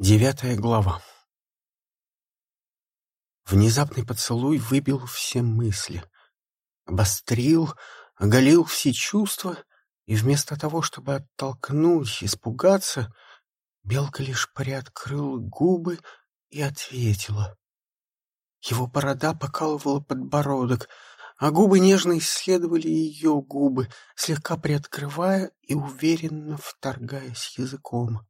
Девятая глава. Внезапный поцелуй выбил все мысли, обострил, оголил все чувства, и вместо того, чтобы оттолкнуть, испугаться, белка лишь приоткрыла губы и ответила. Его борода покалывала подбородок, а губы нежно исследовали ее губы, слегка приоткрывая и уверенно вторгаясь языком.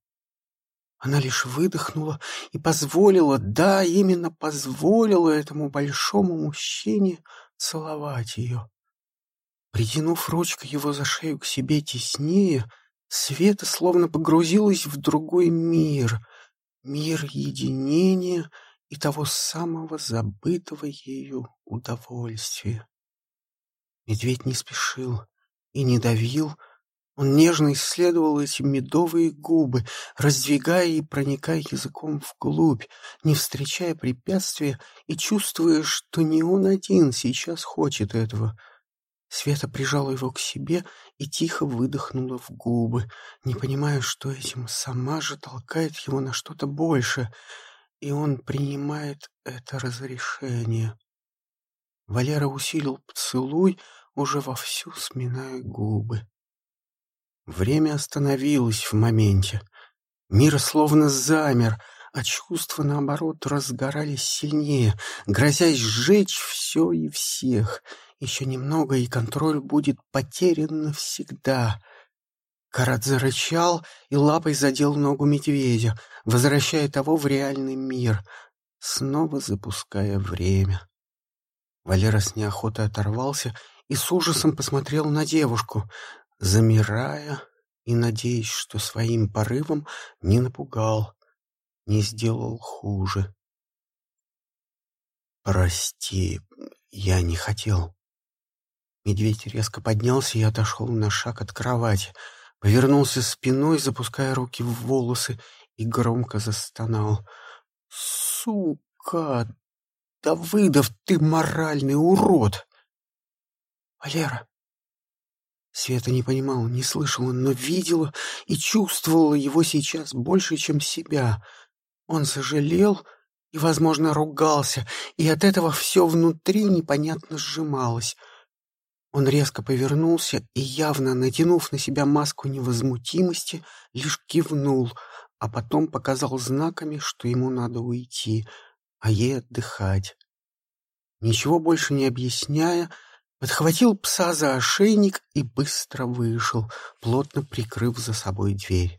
Она лишь выдохнула и позволила, да, именно позволила этому большому мужчине целовать ее. Притянув ручкой его за шею к себе теснее, Света словно погрузилась в другой мир, мир единения и того самого забытого ею удовольствия. Медведь не спешил и не давил, он нежно исследовал эти медовые губы, раздвигая и проникая языком вглубь, не встречая препятствия и чувствуя, что не он один сейчас хочет этого. Света прижала его к себе и тихо выдохнула в губы, не понимая, что этим сама же толкает его на что-то большее, и он принимает это разрешение. Валера усилил поцелуй, уже вовсю сминая губы. Время остановилось в моменте. Мир словно замер, а чувства, наоборот, разгорались сильнее, грозясь сжечь все и всех. Еще немного, и контроль будет потерян навсегда. Карат зарычал и лапой задел ногу медведя, возвращая того в реальный мир, снова запуская время. Валера с неохотой оторвался и с ужасом посмотрел на девушку замирая и надеясь, что своим порывом не напугал, не сделал хуже. «Прости, я не хотел». Медведь резко поднялся и отошел на шаг от кровати, повернулся спиной, запуская руки в волосы, и громко застонал. «Сука! Давыдов, ты моральный урод!» «Валера, Света не понимала, не слышала, но видела и чувствовала его сейчас больше, чем себя. Он сожалел и, возможно, ругался, и от этого все внутри непонятно сжималось. Он резко повернулся и, явно натянув на себя маску невозмутимости, лишь кивнул, а потом показал знаками, что ему надо уйти, а ей отдыхать. Ничего больше не объясняя, подхватил пса за ошейник и быстро вышел, плотно прикрыв за собой дверь.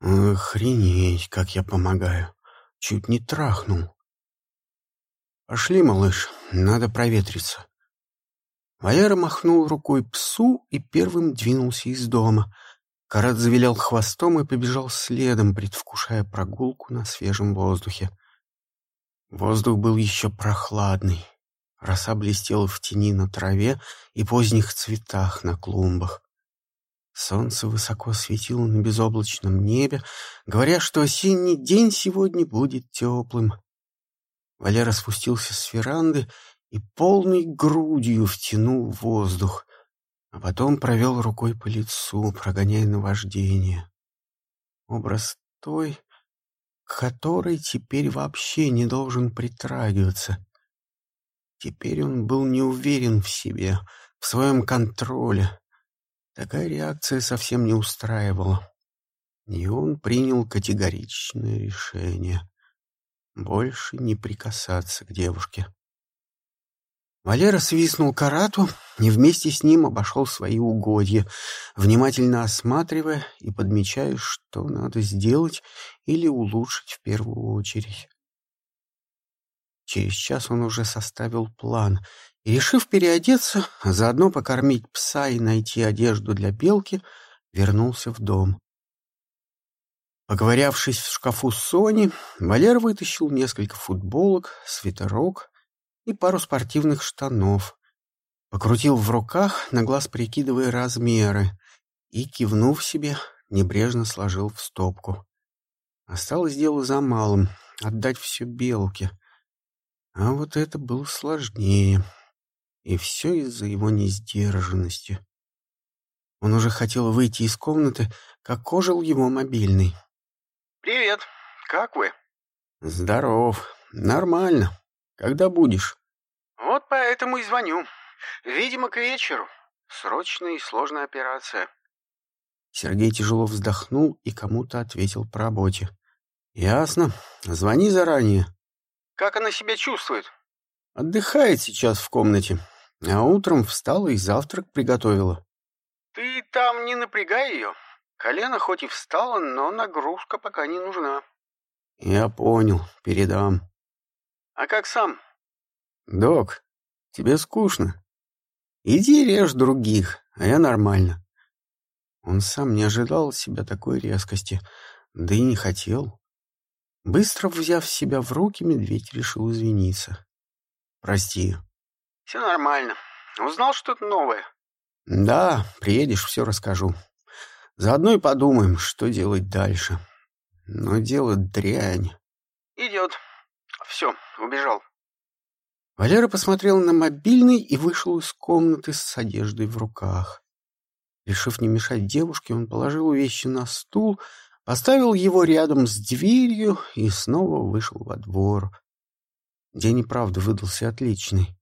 «Охренеть, как я помогаю! Чуть не трахнул!» «Пошли, малыш, надо проветриться». Валера махнул рукой псу и первым двинулся из дома. Карат завилял хвостом и побежал следом, предвкушая прогулку на свежем воздухе. Воздух был еще прохладный. Роса блестела в тени на траве и поздних цветах на клумбах. Солнце высоко светило на безоблачном небе, говоря, что осенний день сегодня будет теплым. Валера спустился с веранды и полной грудью втянул воздух, а потом провел рукой по лицу, прогоняя наваждение. Образ той, к которой теперь вообще не должен притрагиваться — Теперь он был не уверен в себе, в своем контроле. Такая реакция совсем не устраивала. И он принял категоричное решение — больше не прикасаться к девушке. Валера свистнул карату и вместе с ним обошел свои угодья, внимательно осматривая и подмечая, что надо сделать или улучшить в первую очередь. Через час он уже составил план и, решив переодеться, заодно покормить пса и найти одежду для белки, вернулся в дом. Поговорявшись в шкафу Сони, Валер вытащил несколько футболок, свитерок и пару спортивных штанов. Покрутил в руках, на глаз прикидывая размеры, и, кивнув себе, небрежно сложил в стопку. Осталось дело за малым — отдать все белке — а вот это было сложнее. И все из-за его несдержанности. Он уже хотел выйти из комнаты, как ожил его мобильный. Привет. Как вы? Здоров. Нормально. Когда будешь? Вот поэтому и звоню. Видимо, к вечеру. Срочная и сложная операция. Сергей тяжело вздохнул и кому-то ответил по работе. Ясно. Звони заранее. Как она себя чувствует? Отдыхает сейчас в комнате. А утром встала и завтрак приготовила. Ты там не напрягай ее. Колено хоть и встало, но нагрузка пока не нужна. Я понял, передам. А как сам? Док, тебе скучно? Иди режь других, а я нормально. Он сам не ожидал себя такой резкости, да и не хотел. Быстро взяв себя в руки, медведь решил извиниться. «Прости». «Все нормально. Узнал что-то новое?» «Да, приедешь, все расскажу. Заодно и подумаем, что делать дальше. Но дело дрянь». «Идет. Все, убежал». Валера посмотрел на мобильный и вышел из комнаты с одеждой в руках. Решив не мешать девушке, он положил вещи на стул, поставил его рядом с дверью и снова вышел во двор. День и правда выдался отличный.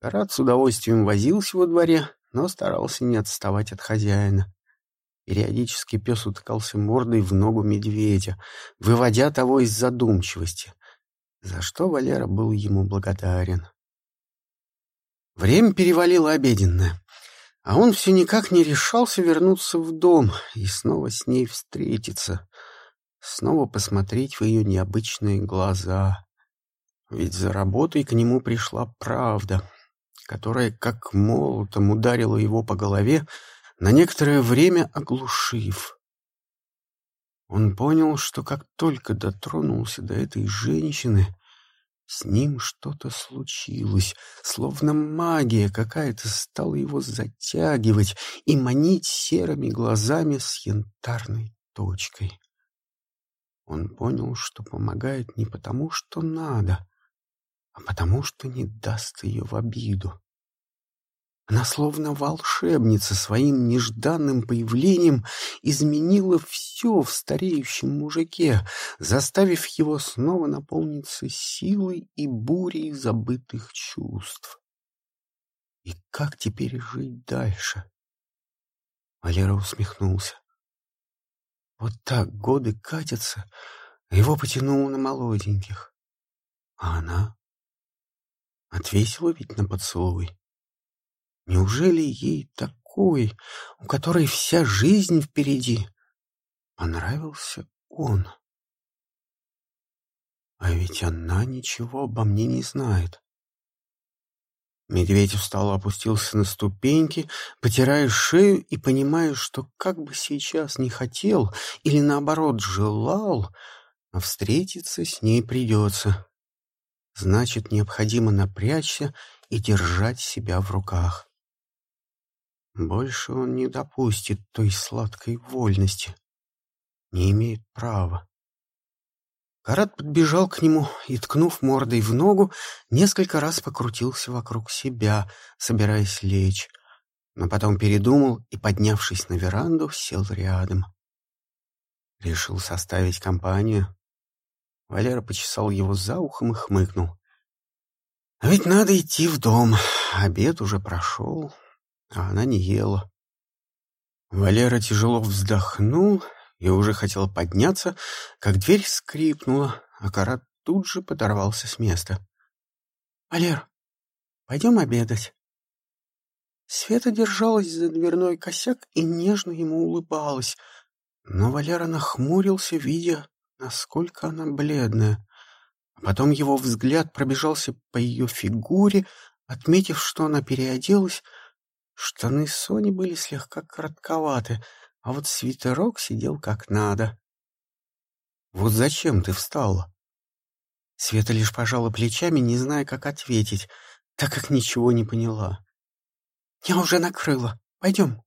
Карат с удовольствием возился во дворе, но старался не отставать от хозяина. Периодически пес утыкался мордой в ногу медведя, выводя того из задумчивости, за что Валера был ему благодарен. Время перевалило обеденное, а он все никак не решался вернуться в дом и снова с ней встретиться, снова посмотреть в ее необычные глаза. Ведь за работой к нему пришла правда, которая как молотом ударила его по голове, на некоторое время оглушив. Он понял, что как только дотронулся до этой женщины, с ним что-то случилось, словно магия какая-то стала его затягивать и манить серыми глазами с янтарной точкой. Он понял, что помогает не потому, что надо, а потому что не даст ее в обиду. Она словно волшебница своим нежданным появлением изменила все в стареющем мужике, заставив его снова наполниться силой и бурей забытых чувств. И как теперь жить дальше? Валера усмехнулся. Вот так годы катятся, его потянуло на молоденьких. А она? Отвесила ведь на поцелуй. Неужели ей такой, у которой вся жизнь впереди, понравился он? А ведь она ничего обо мне не знает. Медведь устало опустился на ступеньки, потирая шею и понимая, что как бы сейчас не хотел или, наоборот, желал, а встретиться с ней придется. Значит, необходимо напрячься и держать себя в руках. Больше он не допустит той сладкой вольности. Не имеет права. Карат подбежал к нему и, ткнув мордой в ногу, несколько раз покрутился вокруг себя, собираясь лечь, но потом передумал и, поднявшись на веранду, сел рядом. Решил составить компанию. Валера почесал его за ухом и хмыкнул. «А ведь надо идти в дом. Обед уже прошел, а она не ела». Валера тяжело вздохнул и уже хотел подняться, как дверь скрипнула, а Карат тут же подорвался с места. «Валер, пойдем обедать». Света держалась за дверной косяк и нежно ему улыбалась, но Валера нахмурился, видя, насколько она бледная. Потом его взгляд пробежался по ее фигуре, отметив, что она переоделась. Штаны Сони были слегка коротковаты, а вот свитерок сидел как надо. «Вот зачем ты встала?» Света лишь пожала плечами, не зная, как ответить, так как ничего не поняла. «Я уже накрыла. Пойдем».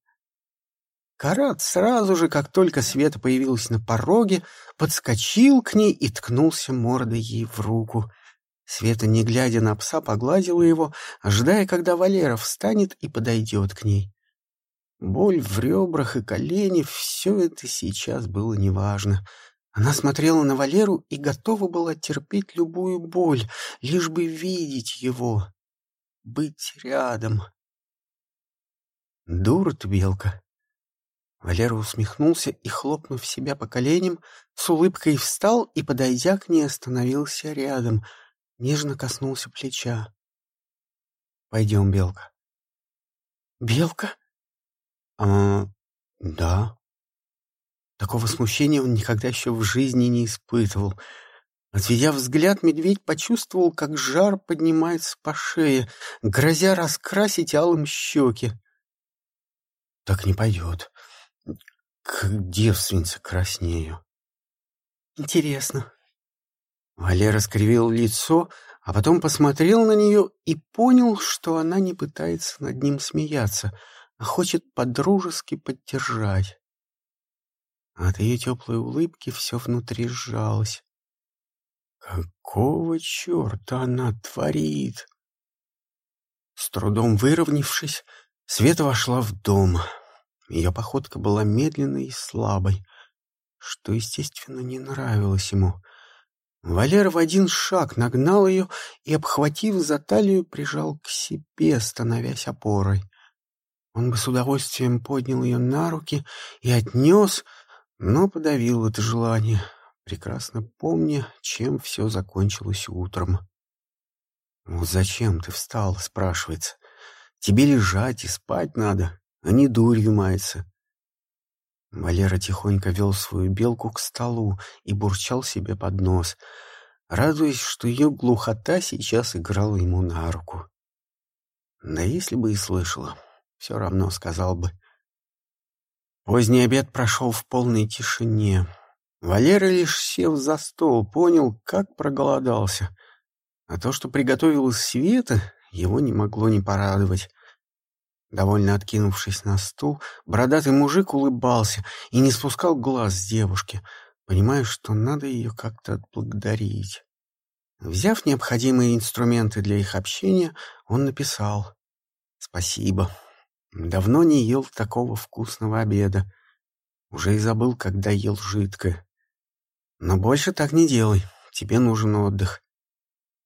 Карат сразу же, как только Света появилась на пороге, подскочил к ней и ткнулся мордой ей в руку. Света, не глядя на пса, погладила его, ожидая, когда Валера встанет и подойдет к ней. Боль в ребрах и колене — все это сейчас было неважно. Она смотрела на Валеру и готова была терпеть любую боль, лишь бы видеть его, быть рядом. Дура ты, Белка. Валера усмехнулся и, хлопнув себя по коленям, с улыбкой встал и, подойдя к ней, остановился рядом, нежно коснулся плеча. «Пойдем, Белка». «Белка?» «А, да». Такого смущения он никогда еще в жизни не испытывал. Отведя взгляд, медведь почувствовал, как жар поднимается по шее, грозя раскрасить алым щеки. «Так не пойдет. К девственнице краснею». «Интересно». Валера скривил лицо, а потом посмотрел на нее и понял, что она не пытается над ним смеяться, а хочет подружески поддержать. От ее теплой улыбки все внутри сжалось. Какого черта она творит? С трудом выровнявшись, Света вошла в дом. Ее походка была медленной и слабой, что, естественно, не нравилось ему. Валера в один шаг нагнал ее и, обхватив за талию, прижал к себе, становясь опорой. Он бы с удовольствием поднял ее на руки и отнес, но подавил это желание, прекрасно помня, чем все закончилось утром. «Вот зачем ты встал?» — спрашивается. «Тебе лежать и спать надо, а не дурью мается». Валера тихонько вел свою белку к столу и бурчал себе под нос, радуясь, что ее глухота сейчас играла ему на руку. Да если бы и слышала, все равно сказал бы. Поздний обед прошел в полной тишине. Валера, лишь сев за стол, понял, как проголодался. А то, что приготовила Света, его не могло не порадовать. Довольно откинувшись на стул, бородатый мужик улыбался и не спускал глаз с девушки, понимая, что надо ее как-то отблагодарить. Взяв необходимые инструменты для их общения, он написал «Спасибо». Давно не ел такого вкусного обеда. Уже и забыл, когда ел жидкое. Но больше так не делай. Тебе нужен отдых.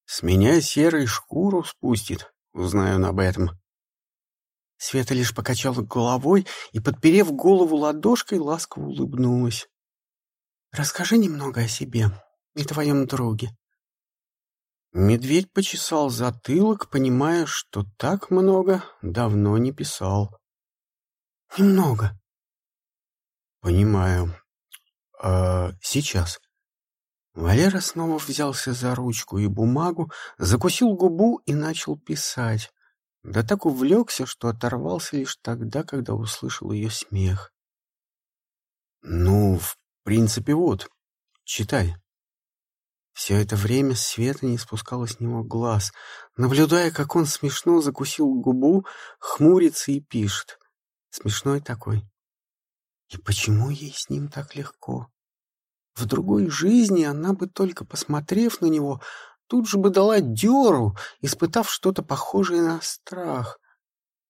С меня серый шкуру спустит, узнаю он об этом. Света лишь покачала головой и, подперев голову ладошкой, ласково улыбнулась. «Расскажи немного о себе и твоем друге». Медведь почесал затылок, понимая, что так много давно не писал. «Немного». «Понимаю. А сейчас?» Валера снова взялся за ручку и бумагу, закусил губу и начал писать. Да так увлекся, что оторвался лишь тогда, когда услышал ее смех. «Ну, в принципе, вот. Читай». Все это время Света не спускала с него глаз, наблюдая, как он смешно закусил губу, хмурится и пишет. Смешной такой. И почему ей с ним так легко? В другой жизни она бы, только посмотрев на него, тут же бы дала дёру, испытав что-то похожее на страх.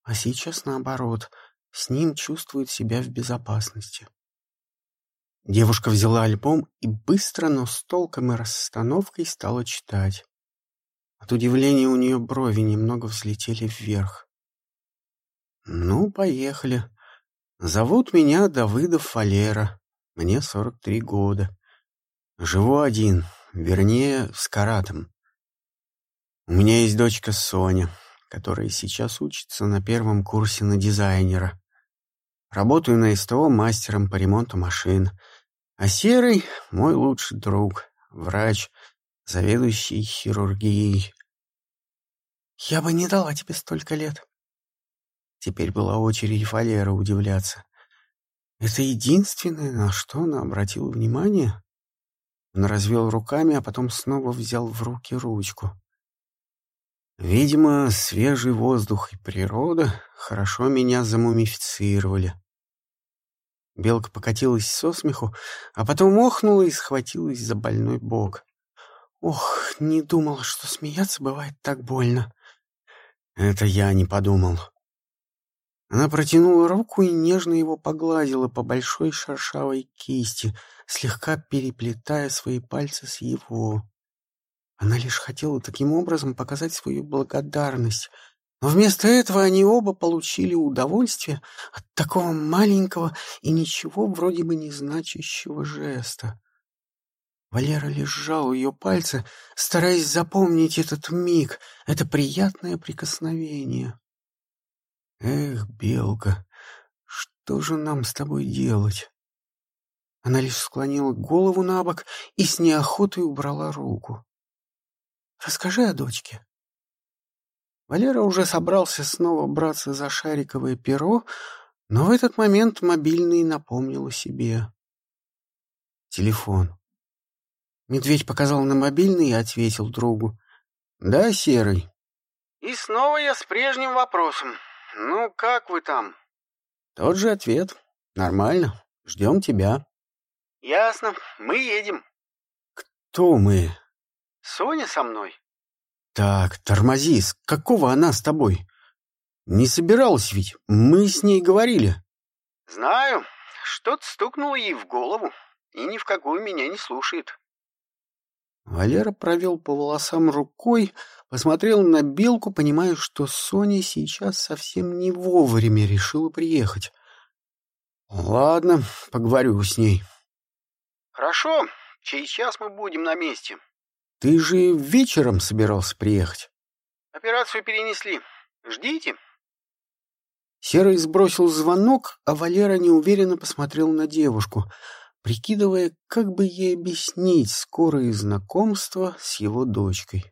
А сейчас наоборот, с ним чувствует себя в безопасности. Девушка взяла альбом и быстро, но с толком и расстановкой стала читать. От удивления у нее брови немного взлетели вверх. «Ну, поехали. Зовут меня Давыдов Валера. Мне сорок три года. Живу один, вернее, с Каратом. У меня есть дочка Соня, которая сейчас учится на первом курсе на дизайнера. Работаю на СТО мастером по ремонту машин — а Серый — мой лучший друг, врач, заведующий хирургией. «Я бы не дала тебе столько лет». Теперь была очередь Валера удивляться. Это единственное, на что она обратила внимание? Он развел руками, а потом снова взял в руки ручку. Видимо, свежий воздух и природа хорошо меня замумифицировали. Белка покатилась со смеху, а потом охнула и схватилась за больной бок. «Ох, не думала, что смеяться бывает так больно». «Это я не подумал». Она протянула руку и нежно его погладила по большой шершавой кисти, слегка переплетая свои пальцы с его. Она лишь хотела таким образом показать свою благодарность, но вместо этого они оба получили удовольствие от такого маленького и ничего вроде бы не значащего жеста. Валера лежал ее пальца, стараясь запомнить этот миг, это приятное прикосновение. «Эх, Белка, что же нам с тобой делать?» Она лишь склонила голову на бок и с неохотой убрала руку. Расскажи о дочке. Валера уже собрался снова браться за шариковое перо, но в этот момент мобильный напомнил о себе. Телефон. Медведь показал на мобильный и ответил другу. «Да, Серый». «И снова я с прежним вопросом. Ну, как вы там?» Тот же ответ. «Нормально. Ждем тебя». «Ясно. Мы едем». «Кто мы?» Соня со мной. Так, тормози, с какого она с тобой? Не собиралась ведь, мы с ней говорили. Знаю, что-то стукнуло ей в голову, и ни в какую меня не слушает. Валера провел по волосам рукой, посмотрел на Белку, понимая, что Соня сейчас совсем не вовремя решила приехать. Ладно, поговорю с ней. Хорошо, через час мы будем на месте. Ты же вечером собирался приехать. Операцию перенесли. Ждите. Серый сбросил звонок, а Валера неуверенно посмотрел на девушку, прикидывая, как бы ей объяснить скорое знакомство с его дочкой.